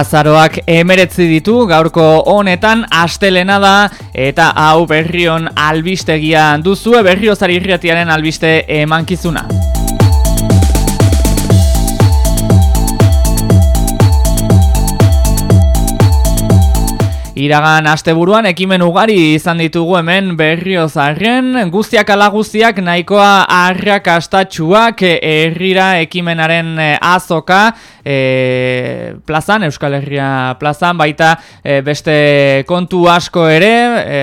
Azaroak emeretzi ditu gaurko honetan astelena da eta hau berrion albistegia duzue berriozari irriatiaren albiste emankizuna. Iragan asteburuan ekimen ugari izan ditugu hemen berrio zarren, guztiak ala guztiak nahikoa arrak astatxuak herrira ekimenaren eh, azoka e, plazan, Euskal Herria plazan, baita e, beste kontu asko ere, e,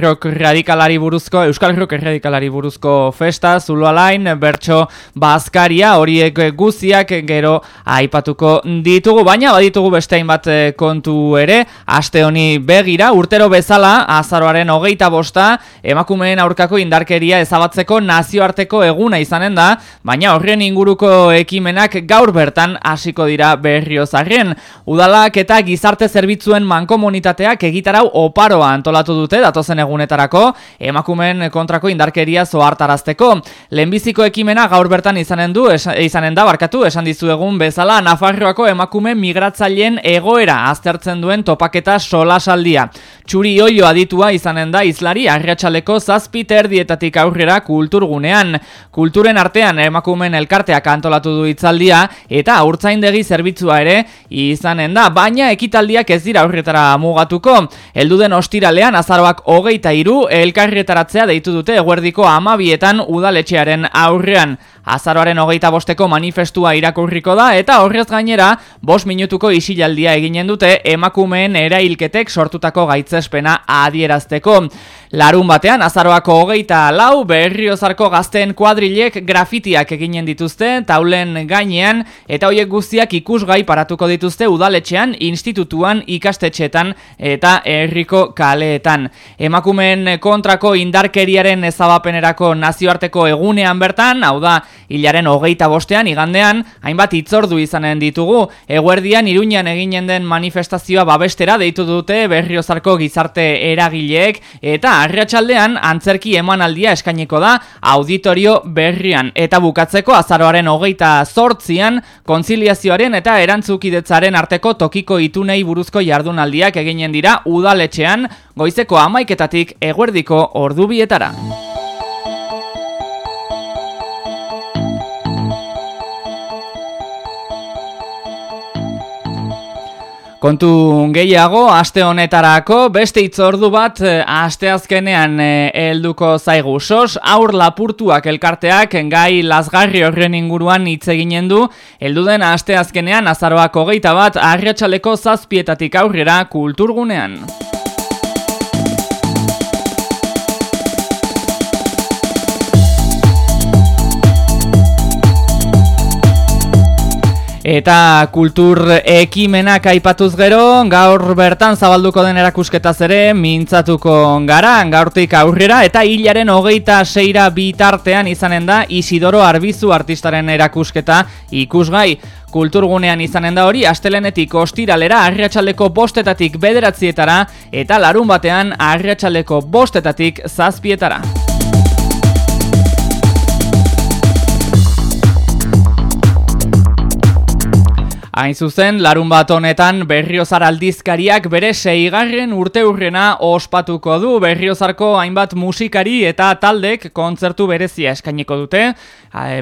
rock radikalari buruzko, Euskal Rock radikalari buruzko festa, zuloalain, bertso bazkaria, horiek guztiak gero aipatuko ditugu, baina baditugu beste hainbat kontu ere, aste honi begira, urtero bezala, azaroaren hogeita bosta, emakumeen aurkako indarkeria ezabatzeko nazioarteko eguna izanen da, baina horren inguruko ekimenak gaur bertan hasiko dira berriozarren. Udalak eta gizarte zerbitzuen mankomunitateak egitarau oparoa antolatu dute datozen egunetarako, emakumeen kontrako indarkeria zoartarazteko. Lehenbiziko ekimena gaur bertan izanen du, izanen da, barkatu, esan dizu egun bezala, Nafarroako emakume migratzaileen egoera aztertzen duen topaketa solas al día. Txuri oio aditua izanen da izlari arratsaleko zazpi terdietatik aurrera kulturgunean. Kulturen artean emakumen elkarteak antolatu du itzaldia eta aurtzaindegi zerbitzua ere izanen da, baina ekitaldiak ez dira aurretara mugatuko. Elduden ostiralean azaroak hogeita iru elkarretaratzea deitu dute eguerdiko amabietan udaletxearen aurrean. Azaroaren hogeita bosteko manifestua irakurriko da eta horrez gainera, bos minutuko isilaldia eginen dute emakumeen erailketek sortutako gaitzespena adierazteko. Larun batean, azaroako hogeita lau berriozarko gazten kuadrilek grafitiak eginen dituzte, taulen gainean, eta hoiek guztiak ikusgai paratuko dituzte udaletxean, institutuan, ikastetxetan eta herriko kaleetan. Emakumeen kontrako indarkeriaren ezabapenerako nazioarteko egunean bertan, hau da, hilaren hogeita bostean, igandean, hainbat itzordu izanen ditugu, eguerdian iruñan eginen den manifestazioa babestera deitu dute berriozarko gizarte eragileek, eta arratsaldean antzerki emanaldia eskainiko da auditorio berrian eta bukatzeko azaroaren hogeita zortzian konziliazioaren eta erantzukidetzaren arteko tokiko itunei buruzko jardunaldiak eginen dira udaletxean goizeko amaiketatik eguerdiko ordubietara. Kontu gehiago, aste honetarako, beste itzordu bat, eh, aste azkenean eh, helduko zaigu. Sos, aur lapurtuak elkarteak, gai lasgarri horren inguruan hitz eginen du, helduden aste azkenean, azaroako geita bat, arretxaleko zazpietatik aurrera kulturgunean. Eta kultur ekimenak aipatuz gero, gaur bertan zabalduko den erakusketaz ere, mintzatuko gara, gaurtik aurrera, eta hilaren hogeita seira bitartean izanen da Isidoro Arbizu artistaren erakusketa ikusgai. Kulturgunean izanen da hori, astelenetik ostiralera arriatxaleko bostetatik bederatzietara, eta larun batean arriatxaleko bostetatik zazpietara. Hain zuzen, larun bat honetan berriozar aldizkariak bere seigarren urte urrena ospatuko du berriozarko hainbat musikari eta taldek kontzertu berezia eskainiko dute.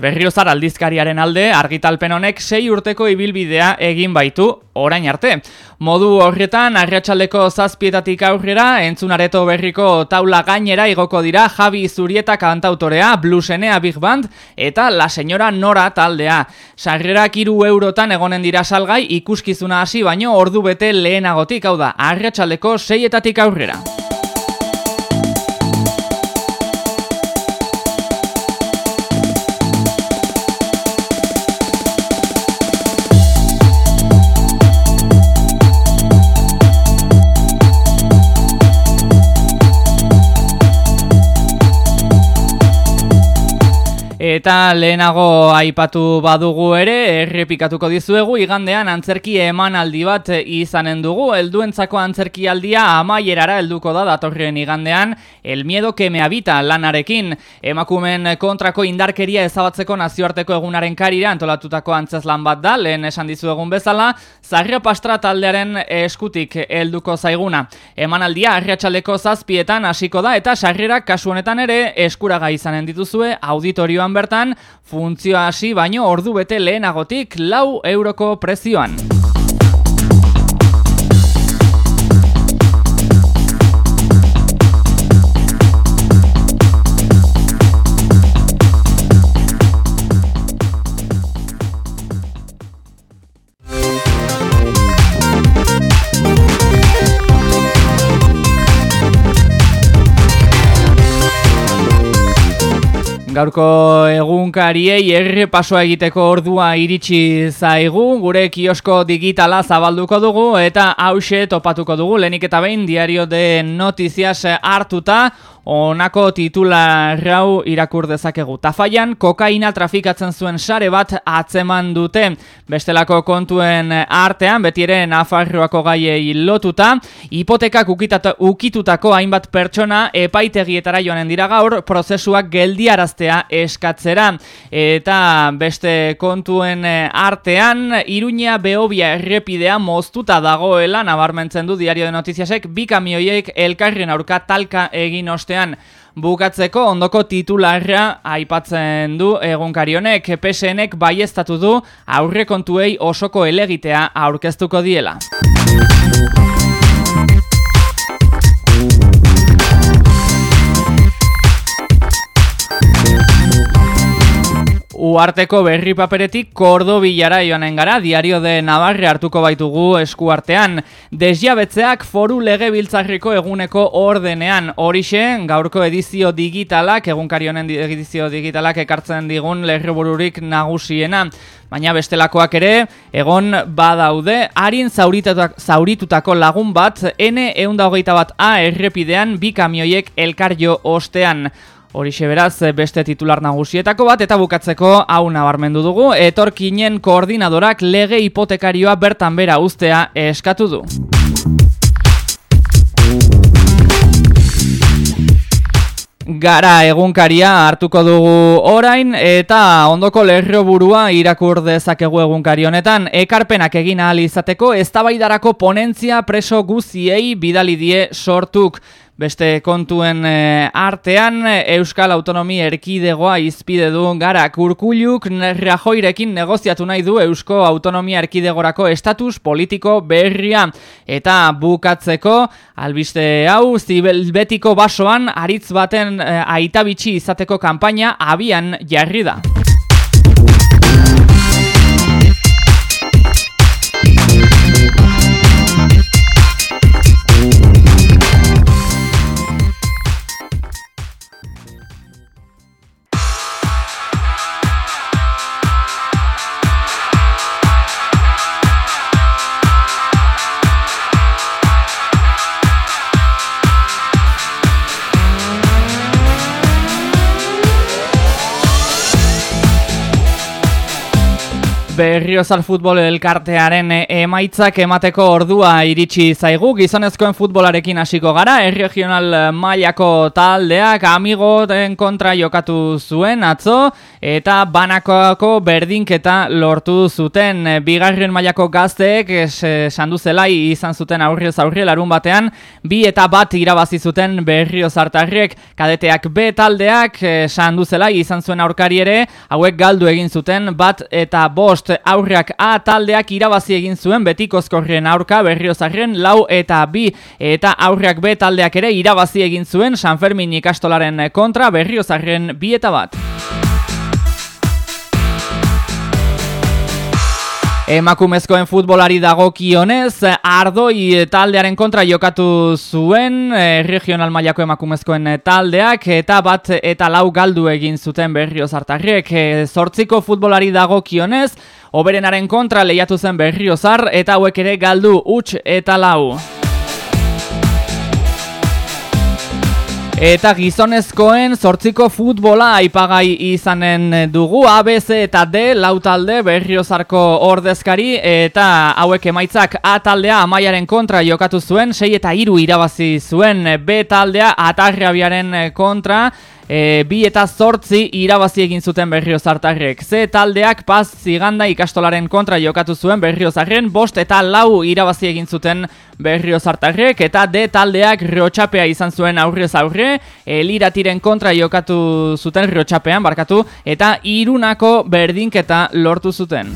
Berriozar aldizkariaren alde argitalpen honek sei urteko ibilbidea egin baitu orain arte. Modu horretan, arratsaleko zazpietatik aurrera, entzunareto berriko taula gainera igoko dira Javi Zurieta kantautorea, Bluesenea Big Band eta La Señora Nora taldea. Sarrerak iru eurotan egonen dira salgai ikuskizuna hasi baino ordu bete lehenagotik hau da arratsaleko seietatik aurrera. Eta lehenago aipatu badugu ere, errepikatuko dizuegu, igandean antzerki emanaldi bat izanen dugu, helduentzako antzerki aldia amaierara helduko da datorren igandean, el miedo que me habita lanarekin, emakumen kontrako indarkeria ezabatzeko nazioarteko egunaren karira antolatutako antzeslan bat da, lehen esan dizuegun bezala, zarria pastra taldearen eskutik helduko zaiguna. Emanaldia arriatxaleko zazpietan hasiko da, eta sarrera kasu honetan ere eskuraga izanen dituzue auditorioa bertan, funtzioa hasi baino ordu bete lehenagotik lau euroko prezioan. Gaurko egunkariei errepasoa egiteko ordua iritsi zaigu, gure kiosko digitala zabalduko dugu eta hause topatuko dugu, lenik eta behin diario de notizias hartuta, Onako titula rau irakur dezakegu. Tafaian kokaina trafikatzen zuen sare bat atzeman dute. Bestelako kontuen artean, beti ere Nafarroako gaiei lotuta, hipotekak ukitutako hainbat pertsona epaitegietara joanen dira gaur prozesuak geldiaraztea eskatzera. Eta beste kontuen artean, Iruña Beobia errepidea moztuta dagoela, nabarmentzen du diario de notiziasek, bi kamioiek elkarren aurka talka egin oste bukatzeko ondoko titularra aipatzen du egunkari honek PSNek baiestatu du aurrekontuei osoko elegitea aurkeztuko diela. Uarteko berri paperetik kordo bilara joanen gara, diario de Navarre hartuko baitugu eskuartean. Desjabetzeak foru lege biltzarriko eguneko ordenean. Horixe, gaurko edizio digitalak, egunkari honen edizio digitalak ekartzen digun lerrebururik nagusiena. Baina bestelakoak ere, egon badaude, harin zauritutako lagun bat, N eunda hogeita bat A errepidean, bi kamioiek elkarjo ostean. Horixe beraz beste titular nagusietako bat eta bukatzeko hau nabarmendu dugu etorkinen koordinadorak lege hipotekarioa bertan bera ustea eskatu du. Gara egunkaria hartuko dugu orain eta ondoko lerro burua irakur dezakegu egunkari honetan ekarpenak egin ahal izateko eztabaidarako ponentzia preso guziei bidali die sortuk. Beste kontuen eh, artean, Euskal Autonomi Erkidegoa izpide du gara kurkuluk Rajoirekin negoziatu nahi du Eusko Autonomia Erkidegorako estatus politiko berria. Eta bukatzeko, albiste hau, zibelbetiko basoan, aritz baten e, aitabitsi izateko kanpaina abian jarri da. Berriozal futbol elkartearen emaitzak emateko ordua iritsi zaigu. Gizonezkoen futbolarekin hasiko gara erregional mailako taldeak amigo den kontra jokatu zuen atzo eta banakoako berdinketa lortu zuten. Bigarren mailako gazteek sandu zelai izan zuten aurrez aurri larun batean. Bi eta bat irabazi zuten berriozartarriek kadeteak B taldeak sandu zelai izan zuen aurkari ere. Hauek galdu egin zuten bat eta bost aurrak A taldeak irabazi egin zuen betikozkorren aurka berriozarren lau eta bi eta aurrak B taldeak ere irabazi egin zuen San Fermin ikastolaren kontra berriozarren bi eta bat. Emakumezkoen futbolari dagokionez, Ardoi taldearen kontra jokatu zuen eh, regional mailako emakumezkoen taldeak eta bat eta lau galdu egin zuten berrio zartarriek. Zortziko eh, futbolari dagokionez, oberenaren kontra lehiatu zen berrio zar eta hauek ere galdu huts eta lau. Eta gizonezkoen sortziko futbola aipagai izanen dugu ABC eta D lau talde berriozarko ordezkari eta hauek emaitzak A taldea amaiaren kontra jokatu zuen, sei eta hiru irabazi zuen B taldea atarrabiaren kontra e, bi eta zortzi irabazi egin zuten berriozartarrek. Ze taldeak paz ziganda ikastolaren kontra jokatu zuen berriozarren, bost eta lau irabazi egin zuten berriozartarrek, eta de taldeak riotxapea izan zuen aurrez aurre, eliratiren kontra jokatu zuten riotxapean, barkatu, eta irunako berdinketa lortu zuten.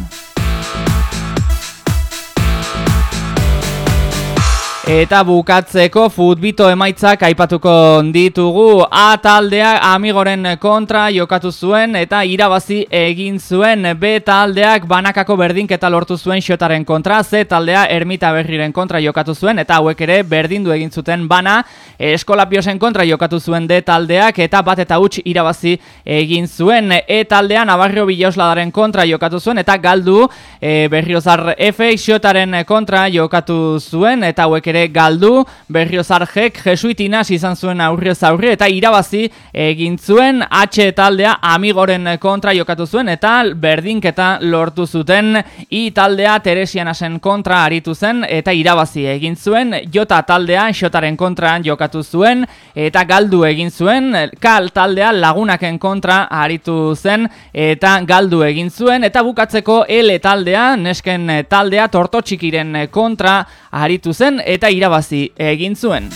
Eta bukatzeko futbito emaitzak aipatuko ditugu. A taldea amigoren kontra jokatu zuen eta irabazi egin zuen. B taldeak banakako berdinketa lortu zuen xotaren kontra. Z taldea ermita berriren kontra jokatu zuen eta hauek ere berdindu egin zuten bana. Eskolapiosen kontra jokatu zuen D taldeak eta bat eta huts irabazi egin zuen. E taldea nabarrio bilausladaren kontra jokatu zuen eta galdu e, berriozar F xotaren kontra jokatu zuen eta hauek ere galdu, berriozarjek jesuitinas izan zuen aurrez aurre eta irabazi egin zuen H taldea amigoren kontra jokatu zuen eta berdinketa lortu zuten. I taldea Teresianasen kontra aritu zen eta irabazi egin zuen. J taldea Xotaren kontra jokatu zuen eta galdu egin zuen. Kal taldea lagunaken kontra aritu zen eta galdu egin zuen. Eta bukatzeko L taldea nesken taldea tortotxikiren kontra aritu zen eta irabazi egin zuen.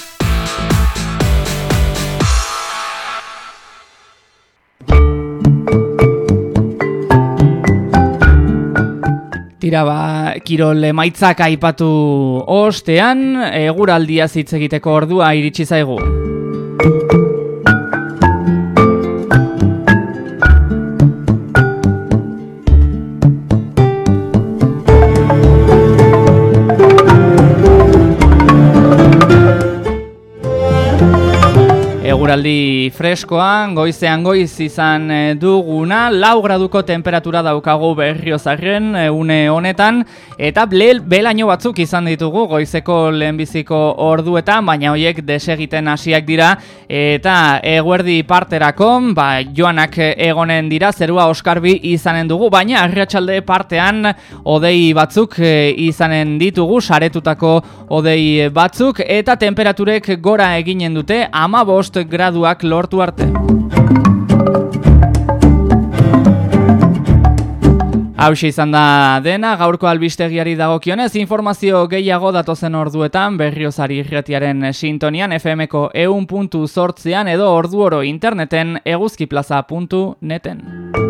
Tira ba, kirol emaitzak aipatu ostean, eguraldia hitz egiteko ordua iritsi zaigu. Freskoan, goizean goiz izan eh, duguna, lau graduko temperatura daukagu berriozarren eh, une honetan, eta belaino batzuk izan ditugu goizeko lehenbiziko orduetan, baina horiek desegiten hasiak dira, eta eguerdi parterako, ba, joanak egonen dira, zerua oskarbi izanen dugu, baina arriatxalde partean odei batzuk eh, izanen ditugu, saretutako odei batzuk, eta temperaturek gora eginen dute, ama bost graduak lortu arte. Hau izan da dena, gaurko albistegiari dagokionez, informazio gehiago datozen orduetan berriozari irretiaren sintonian FMko eun puntu edo ordu oro interneten eguzkiplaza.neten.